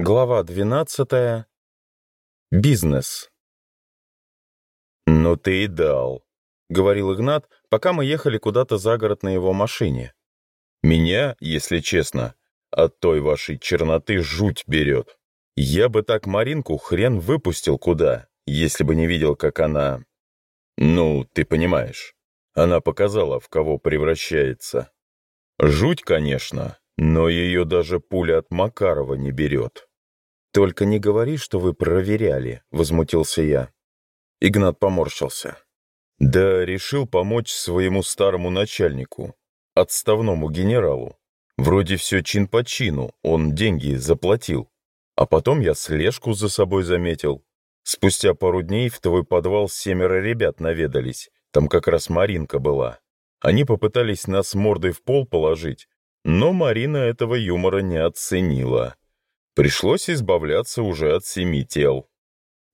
Глава 12. Бизнес. «Ну ты и дал», — говорил Игнат, пока мы ехали куда-то за город на его машине. «Меня, если честно, от той вашей черноты жуть берет. Я бы так Маринку хрен выпустил куда, если бы не видел, как она... Ну, ты понимаешь, она показала, в кого превращается. Жуть, конечно, но ее даже пуля от Макарова не берет». «Только не говори, что вы проверяли», — возмутился я. Игнат поморщился. «Да решил помочь своему старому начальнику, отставному генералу. Вроде все чин по чину, он деньги заплатил. А потом я слежку за собой заметил. Спустя пару дней в твой подвал семеро ребят наведались, там как раз Маринка была. Они попытались нас мордой в пол положить, но Марина этого юмора не оценила. Пришлось избавляться уже от семи тел.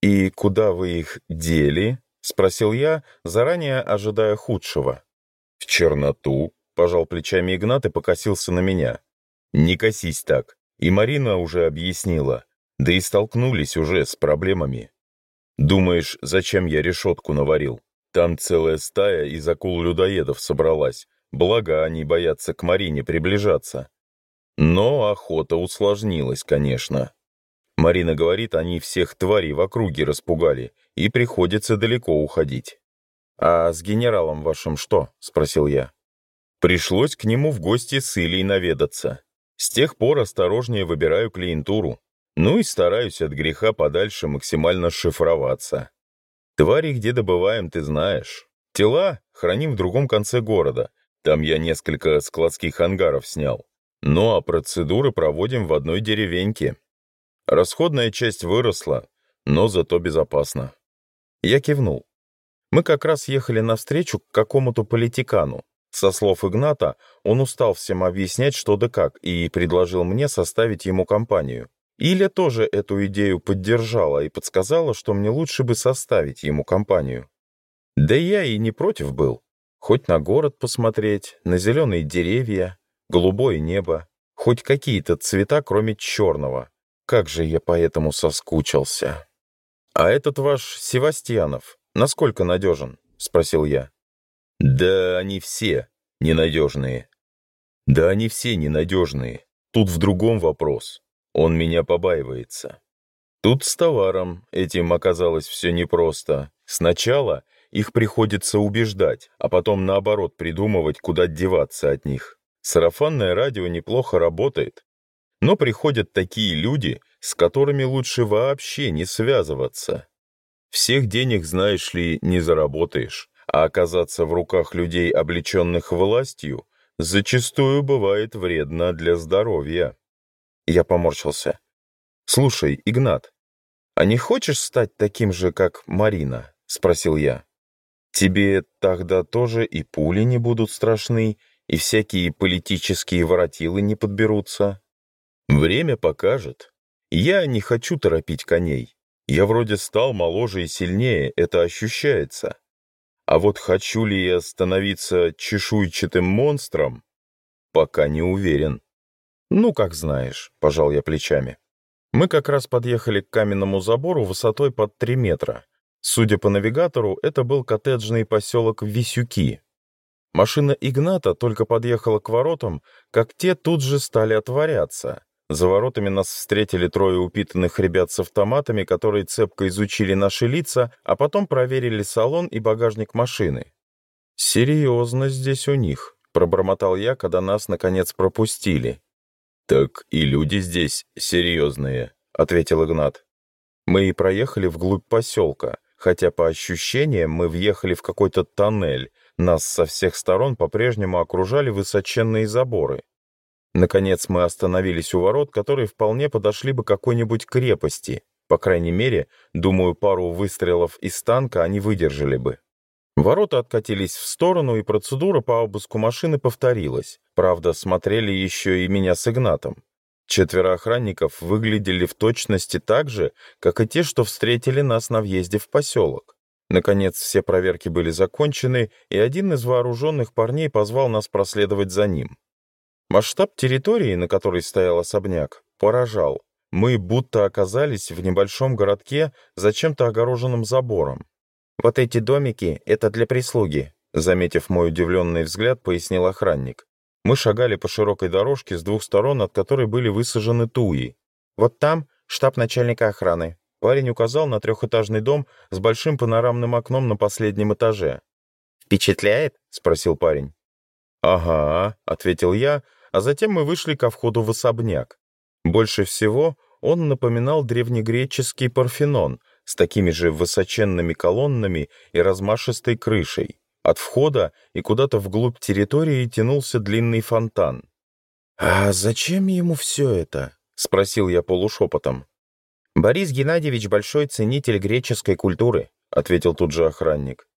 «И куда вы их дели?» — спросил я, заранее ожидая худшего. «В черноту», — пожал плечами Игнат и покосился на меня. «Не косись так. И Марина уже объяснила. Да и столкнулись уже с проблемами. Думаешь, зачем я решетку наварил? Там целая стая из акул-людоедов собралась. Благо, они боятся к Марине приближаться. Но охота усложнилась, конечно. Марина говорит, они всех тварей в округе распугали, и приходится далеко уходить. «А с генералом вашим что?» — спросил я. Пришлось к нему в гости с Илей наведаться. С тех пор осторожнее выбираю клиентуру. Ну и стараюсь от греха подальше максимально шифроваться. Твари где добываем, ты знаешь. Тела храним в другом конце города. Там я несколько складских ангаров снял. Ну а процедуры проводим в одной деревеньке. Расходная часть выросла, но зато безопасно. Я кивнул. Мы как раз ехали навстречу к какому-то политикану. Со слов Игната, он устал всем объяснять, что да как, и предложил мне составить ему компанию. Иля тоже эту идею поддержала и подсказала, что мне лучше бы составить ему компанию. Да я и не против был. Хоть на город посмотреть, на зеленые деревья, голубое небо, хоть какие-то цвета, кроме черного. Как же я поэтому соскучился. «А этот ваш Севастьянов насколько надежен?» — спросил я. «Да они все ненадежные». «Да они все ненадежные. Тут в другом вопрос. Он меня побаивается». Тут с товаром этим оказалось все непросто. Сначала их приходится убеждать, а потом наоборот придумывать, куда деваться от них. Сарафанное радио неплохо работает, но приходят такие люди, с которыми лучше вообще не связываться. Всех денег, знаешь ли, не заработаешь, а оказаться в руках людей, облеченных властью, зачастую бывает вредно для здоровья. Я поморщился. «Слушай, Игнат, а не хочешь стать таким же, как Марина?» — спросил я. «Тебе тогда тоже и пули не будут страшны, и всякие политические воротилы не подберутся. Время покажет. Я не хочу торопить коней. Я вроде стал моложе и сильнее, это ощущается. А вот хочу ли я становиться чешуйчатым монстром, пока не уверен. Ну, как знаешь, пожал я плечами. Мы как раз подъехали к каменному забору высотой под 3 метра. Судя по навигатору, это был коттеджный поселок Висюки, Машина Игната только подъехала к воротам, как те тут же стали отворяться. За воротами нас встретили трое упитанных ребят с автоматами, которые цепко изучили наши лица, а потом проверили салон и багажник машины. «Серьезно здесь у них», — пробормотал я, когда нас, наконец, пропустили. «Так и люди здесь серьезные», — ответил Игнат. Мы и проехали вглубь поселка, хотя по ощущениям мы въехали в какой-то тоннель, нас со всех сторон по-прежнему окружали высоченные заборы. Наконец мы остановились у ворот, которые вполне подошли бы какой-нибудь крепости. По крайней мере, думаю, пару выстрелов из танка они выдержали бы. Ворота откатились в сторону, и процедура по обыску машины повторилась. Правда, смотрели еще и меня с Игнатом. Четверо охранников выглядели в точности так же, как и те, что встретили нас на въезде в поселок. Наконец все проверки были закончены, и один из вооруженных парней позвал нас проследовать за ним. Масштаб территории, на которой стоял особняк, поражал. Мы будто оказались в небольшом городке, зачем-то огороженным забором. «Вот эти домики — это для прислуги», — заметив мой удивленный взгляд, пояснил охранник. Мы шагали по широкой дорожке с двух сторон, от которой были высажены туи. «Вот там штаб начальника охраны. Парень указал на трехэтажный дом с большим панорамным окном на последнем этаже. «Впечатляет?» — спросил парень. «Ага», — ответил я, а затем мы вышли ко входу в особняк. Больше всего он напоминал древнегреческий Парфенон с такими же высоченными колоннами и размашистой крышей. От входа и куда-то вглубь территории тянулся длинный фонтан. «А зачем ему все это?» — спросил я полушепотом. «Борис Геннадьевич — большой ценитель греческой культуры», — ответил тут же охранник.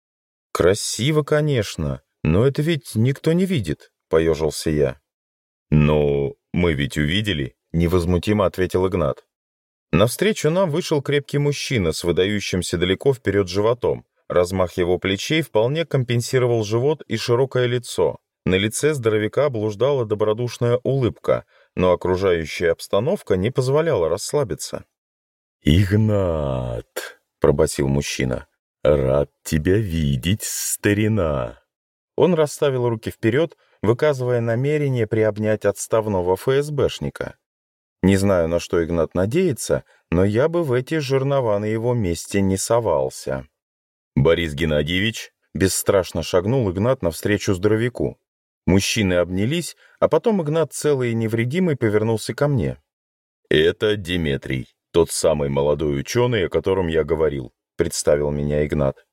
«Красиво, конечно, но это ведь никто не видит», — поежился я. «Но мы ведь увидели», — невозмутимо ответил Игнат. Навстречу нам вышел крепкий мужчина с выдающимся далеко вперед животом. Размах его плечей вполне компенсировал живот и широкое лицо. На лице здоровяка блуждала добродушная улыбка, но окружающая обстановка не позволяла расслабиться. «Игнат!» — пробасил мужчина. «Рад тебя видеть, старина!» Он расставил руки вперед, выказывая намерение приобнять отставного ФСБшника. Не знаю, на что Игнат надеется, но я бы в эти жернова на его месте не совался. «Борис Геннадьевич!» — бесстрашно шагнул Игнат навстречу здоровяку. Мужчины обнялись, а потом Игнат целый и невредимый повернулся ко мне. «Это Диметрий. Тот самый молодой ученый, о котором я говорил, представил меня Игнат.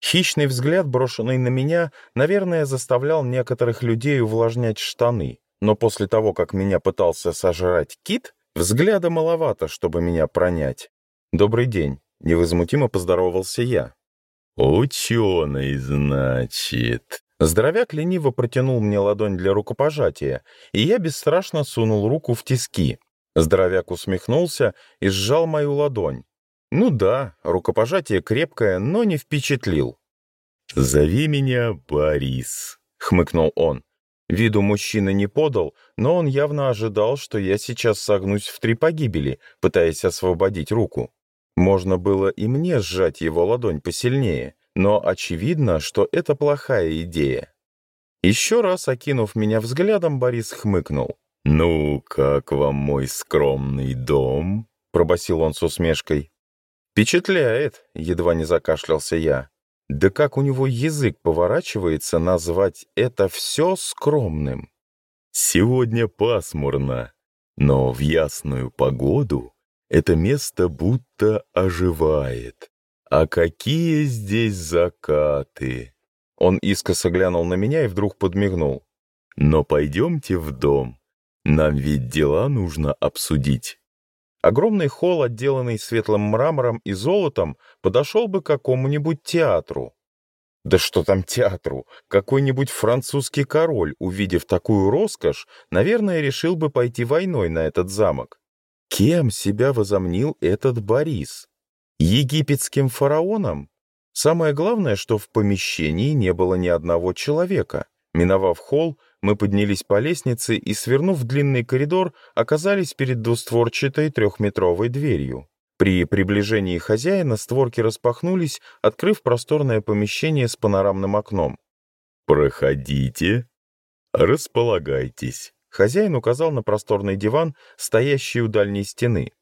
Хищный взгляд, брошенный на меня, наверное, заставлял некоторых людей увлажнять штаны, но после того, как меня пытался сожрать кит, взгляда маловато, чтобы меня пронять. «Добрый день», — невозмутимо поздоровался я. «Ученый, значит». Здоровяк лениво протянул мне ладонь для рукопожатия, и я бесстрашно сунул руку в тиски. Здоровяк усмехнулся и сжал мою ладонь. Ну да, рукопожатие крепкое, но не впечатлил. «Зови меня Борис», — хмыкнул он. Виду мужчины не подал, но он явно ожидал, что я сейчас согнусь в три погибели, пытаясь освободить руку. Можно было и мне сжать его ладонь посильнее, но очевидно, что это плохая идея. Еще раз окинув меня взглядом, Борис хмыкнул. «Ну, как вам мой скромный дом?» — пробасил он с усмешкой. «Впечатляет!» — едва не закашлялся я. «Да как у него язык поворачивается назвать это все скромным?» «Сегодня пасмурно, но в ясную погоду это место будто оживает. А какие здесь закаты!» Он искоса глянул на меня и вдруг подмигнул. «Но пойдемте в дом, нам ведь дела нужно обсудить. Огромный холл, отделанный светлым мрамором и золотом, подошел бы к какому-нибудь театру. Да что там театру? Какой-нибудь французский король, увидев такую роскошь, наверное, решил бы пойти войной на этот замок. Кем себя возомнил этот Борис? Египетским фараоном? Самое главное, что в помещении не было ни одного человека. Миновав холл, мы поднялись по лестнице и, свернув в длинный коридор, оказались перед двустворчатой трехметровой дверью. При приближении хозяина створки распахнулись, открыв просторное помещение с панорамным окном. «Проходите, располагайтесь», — хозяин указал на просторный диван, стоящий у дальней стены.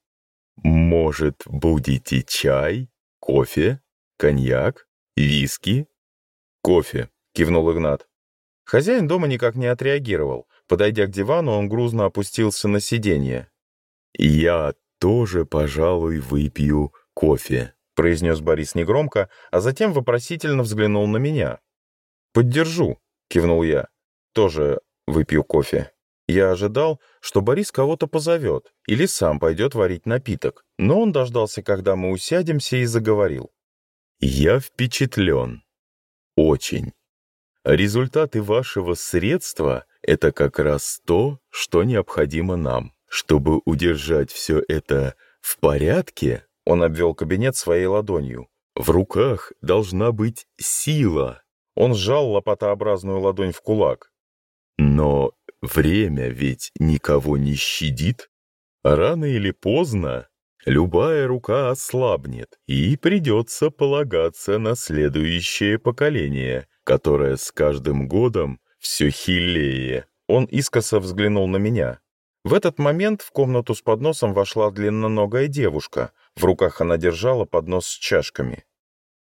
«Может, будете чай, кофе, коньяк, виски?» «Кофе», — кивнул Игнат. Хозяин дома никак не отреагировал. Подойдя к дивану, он грузно опустился на сиденье. «Я тоже, пожалуй, выпью кофе», — произнес Борис негромко, а затем вопросительно взглянул на меня. «Поддержу», — кивнул я. «Тоже выпью кофе». Я ожидал, что Борис кого-то позовет или сам пойдет варить напиток, но он дождался, когда мы усядемся, и заговорил. «Я впечатлен. Очень. Результаты вашего средства – это как раз то, что необходимо нам. Чтобы удержать все это в порядке, он обвел кабинет своей ладонью. В руках должна быть сила. Он сжал лопатообразную ладонь в кулак. Но время ведь никого не щадит. Рано или поздно любая рука ослабнет, и придется полагаться на следующее поколение – которая с каждым годом все хилее. Он искоса взглянул на меня. В этот момент в комнату с подносом вошла длинноногая девушка. В руках она держала поднос с чашками.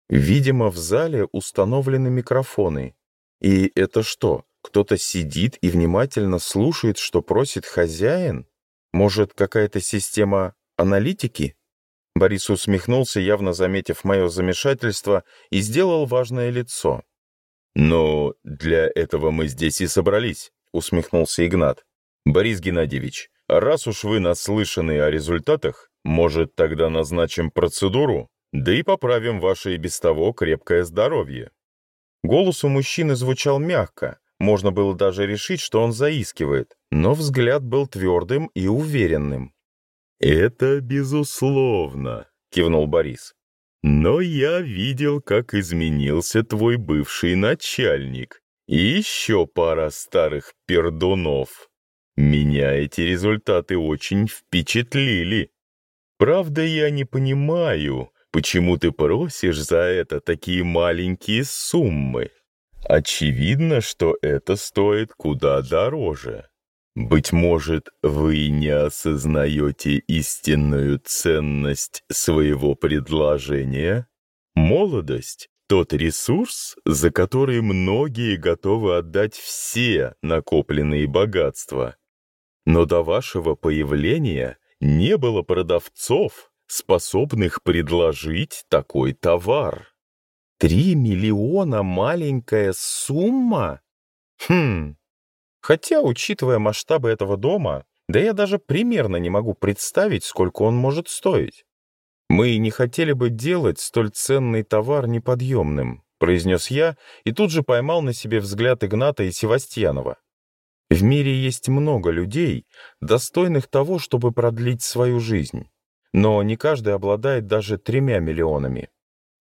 Видимо, в зале установлены микрофоны. И это что, кто-то сидит и внимательно слушает, что просит хозяин? Может, какая-то система аналитики? Борис усмехнулся, явно заметив мое замешательство, и сделал важное лицо. «Но для этого мы здесь и собрались», — усмехнулся Игнат. «Борис Геннадьевич, раз уж вы наслышаны о результатах, может, тогда назначим процедуру, да и поправим ваше и без того крепкое здоровье». Голос у мужчины звучал мягко, можно было даже решить, что он заискивает, но взгляд был твердым и уверенным. «Это безусловно», — кивнул Борис. Но я видел, как изменился твой бывший начальник и еще пара старых пердунов. Меня эти результаты очень впечатлили. Правда, я не понимаю, почему ты просишь за это такие маленькие суммы. Очевидно, что это стоит куда дороже. Быть может, вы не осознаете истинную ценность своего предложения? Молодость — тот ресурс, за который многие готовы отдать все накопленные богатства. Но до вашего появления не было продавцов, способных предложить такой товар. Три миллиона маленькая сумма? Хм, Хотя, учитывая масштабы этого дома, да я даже примерно не могу представить, сколько он может стоить. «Мы не хотели бы делать столь ценный товар неподъемным», произнес я и тут же поймал на себе взгляд Игната и Севастьянова. «В мире есть много людей, достойных того, чтобы продлить свою жизнь, но не каждый обладает даже тремя миллионами».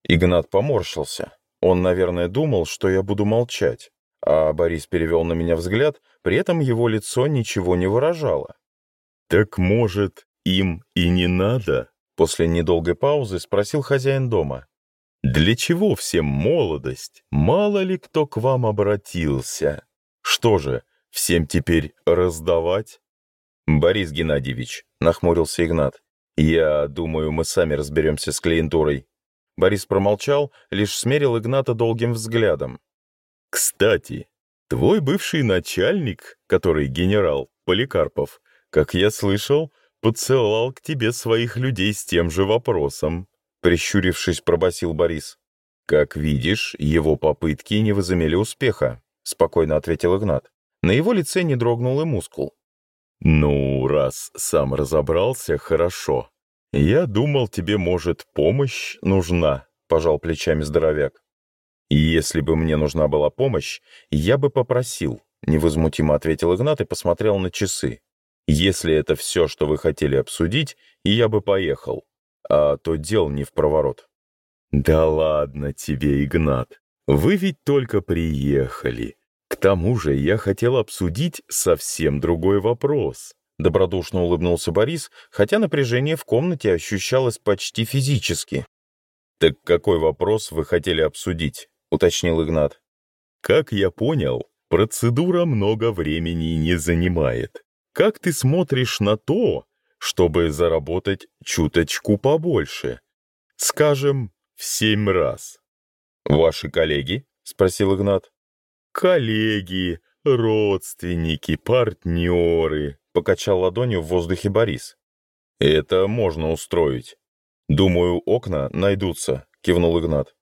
Игнат поморщился. Он, наверное, думал, что я буду молчать а Борис перевел на меня взгляд, при этом его лицо ничего не выражало. «Так, может, им и не надо?» После недолгой паузы спросил хозяин дома. «Для чего всем молодость? Мало ли кто к вам обратился. Что же, всем теперь раздавать?» «Борис Геннадьевич», — нахмурился Игнат, — «я думаю, мы сами разберемся с клиентурой». Борис промолчал, лишь смерил Игната долгим взглядом. Кстати, твой бывший начальник, который генерал Поликарпов, как я слышал, подсылал к тебе своих людей с тем же вопросом, прищурившись, пробасил Борис. Как видишь, его попытки не возымели успеха, спокойно ответил Игнат. На его лице не дрогнул и мускул. «Ну, раз сам разобрался, хорошо. Я думал, тебе, может, помощь нужна», — пожал плечами здоровяк. Если бы мне нужна была помощь, я бы попросил, невозмутимо ответил Игнат и посмотрел на часы. Если это все, что вы хотели обсудить, я бы поехал. А то дел не в проворот. Да ладно тебе, Игнат. Вы ведь только приехали. К тому же я хотел обсудить совсем другой вопрос. Добродушно улыбнулся Борис, хотя напряжение в комнате ощущалось почти физически. «Так какой вопрос вы хотели обсудить?» — уточнил Игнат. «Как я понял, процедура много времени не занимает. Как ты смотришь на то, чтобы заработать чуточку побольше? Скажем, в семь раз». «Ваши коллеги?» — спросил Игнат. «Коллеги, родственники, партнеры», — покачал ладонью в воздухе Борис. «Это можно устроить. Думаю, окна найдутся», — кивнул Игнат.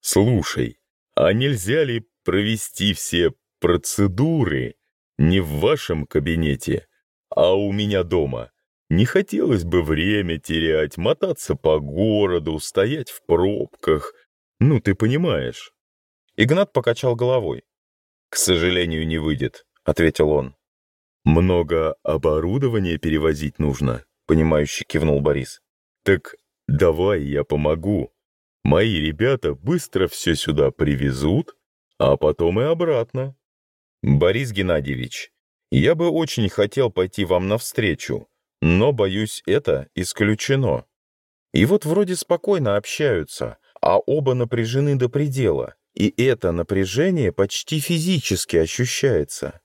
«Слушай, а нельзя ли провести все процедуры не в вашем кабинете, а у меня дома? Не хотелось бы время терять, мотаться по городу, стоять в пробках. Ну, ты понимаешь. Игнат покачал головой. «К сожалению, не выйдет», — ответил он. «Много оборудования перевозить нужно», — понимающе кивнул Борис. «Так давай я помогу. Мои ребята быстро все сюда привезут, а потом и обратно. Борис Геннадьевич, я бы очень хотел пойти вам навстречу, но, боюсь, это исключено. И вот вроде спокойно общаются, а оба напряжены до предела, и это напряжение почти физически ощущается.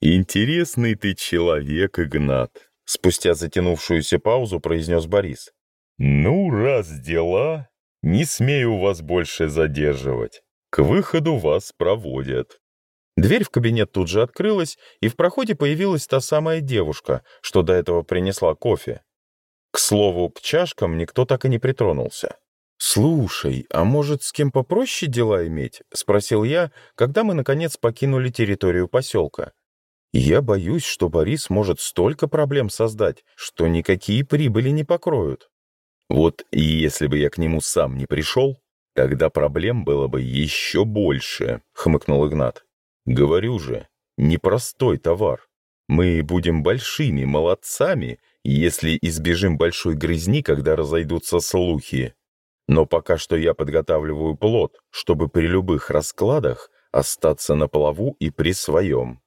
«Интересный ты человек, Игнат», — спустя затянувшуюся паузу произнес Борис. «Ну, раз дела, не смею вас больше задерживать. К выходу вас проводят». Дверь в кабинет тут же открылась, и в проходе появилась та самая девушка, что до этого принесла кофе. К слову, к чашкам никто так и не притронулся. «Слушай, а может, с кем попроще дела иметь?» — спросил я, когда мы, наконец, покинули территорию поселка. «Я боюсь, что Борис может столько проблем создать, что никакие прибыли не покроют». Вот если бы я к нему сам не пришел, тогда проблем было бы еще больше, хмыкнул Игнат. Говорю же, непростой товар. Мы будем большими молодцами, если избежим большой грязни, когда разойдутся слухи. Но пока что я подготавливаю плод, чтобы при любых раскладах остаться на плаву и при своем.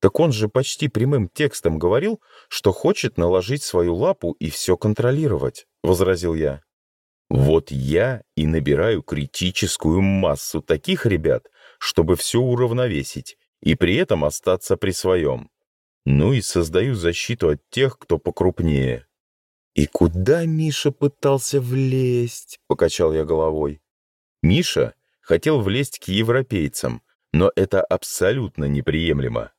Так он же почти прямым текстом говорил, что хочет наложить свою лапу и все контролировать, — возразил я. Вот я и набираю критическую массу таких ребят, чтобы все уравновесить и при этом остаться при своем. Ну и создаю защиту от тех, кто покрупнее. «И куда Миша пытался влезть?» — покачал я головой. «Миша хотел влезть к европейцам, но это абсолютно неприемлемо.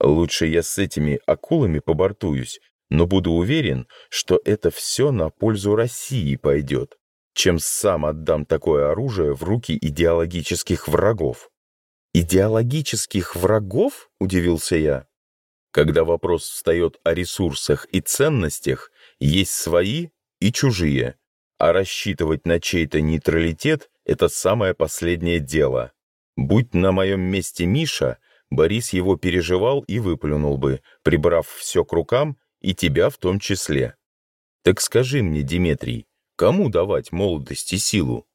Лучше я с этими акулами побортуюсь, но буду уверен, что это все на пользу России пойдет, чем сам отдам такое оружие в руки идеологических врагов». «Идеологических врагов?» — удивился я. «Когда вопрос встает о ресурсах и ценностях, есть свои и чужие, а рассчитывать на чей-то нейтралитет — это самое последнее дело. Будь на моем месте Миша, Борис его переживал и выплюнул бы, прибрав все к рукам, и тебя в том числе. Так скажи мне, Димитрий, кому давать молодость и силу?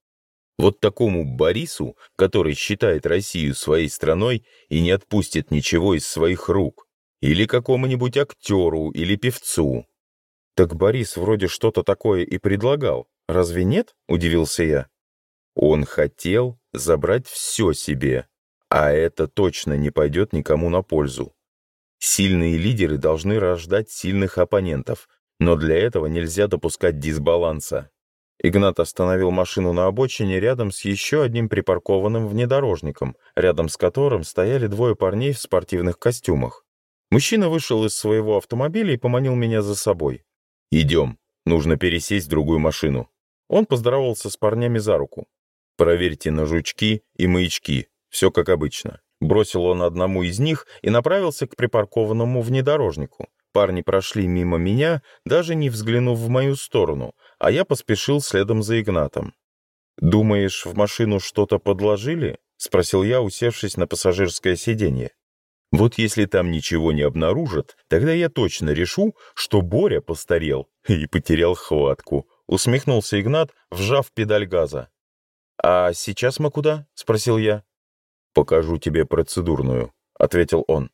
Вот такому Борису, который считает Россию своей страной и не отпустит ничего из своих рук, или какому-нибудь актеру или певцу. Так Борис вроде что-то такое и предлагал, разве нет? — удивился я. Он хотел забрать все себе, а это точно не пойдет никому на пользу. Сильные лидеры должны рождать сильных оппонентов, но для этого нельзя допускать дисбаланса. Игнат остановил машину на обочине рядом с еще одним припаркованным внедорожником, рядом с которым стояли двое парней в спортивных костюмах. Мужчина вышел из своего автомобиля и поманил меня за собой. «Идем, нужно пересесть в другую машину». Он поздоровался с парнями за руку. «Проверьте на жучки и маячки, все как обычно. Бросил он одному из них и направился к припаркованному внедорожнику. Парни прошли мимо меня, даже не взглянув в мою сторону, а я поспешил следом за Игнатом. «Думаешь, в машину что-то подложили?» — спросил я, усевшись на пассажирское сиденье. «Вот если там ничего не обнаружат, тогда я точно решу, что Боря постарел и потерял хватку», — усмехнулся Игнат, вжав педаль газа. «А сейчас мы куда?» — спросил я. «Покажу тебе процедурную», — ответил он.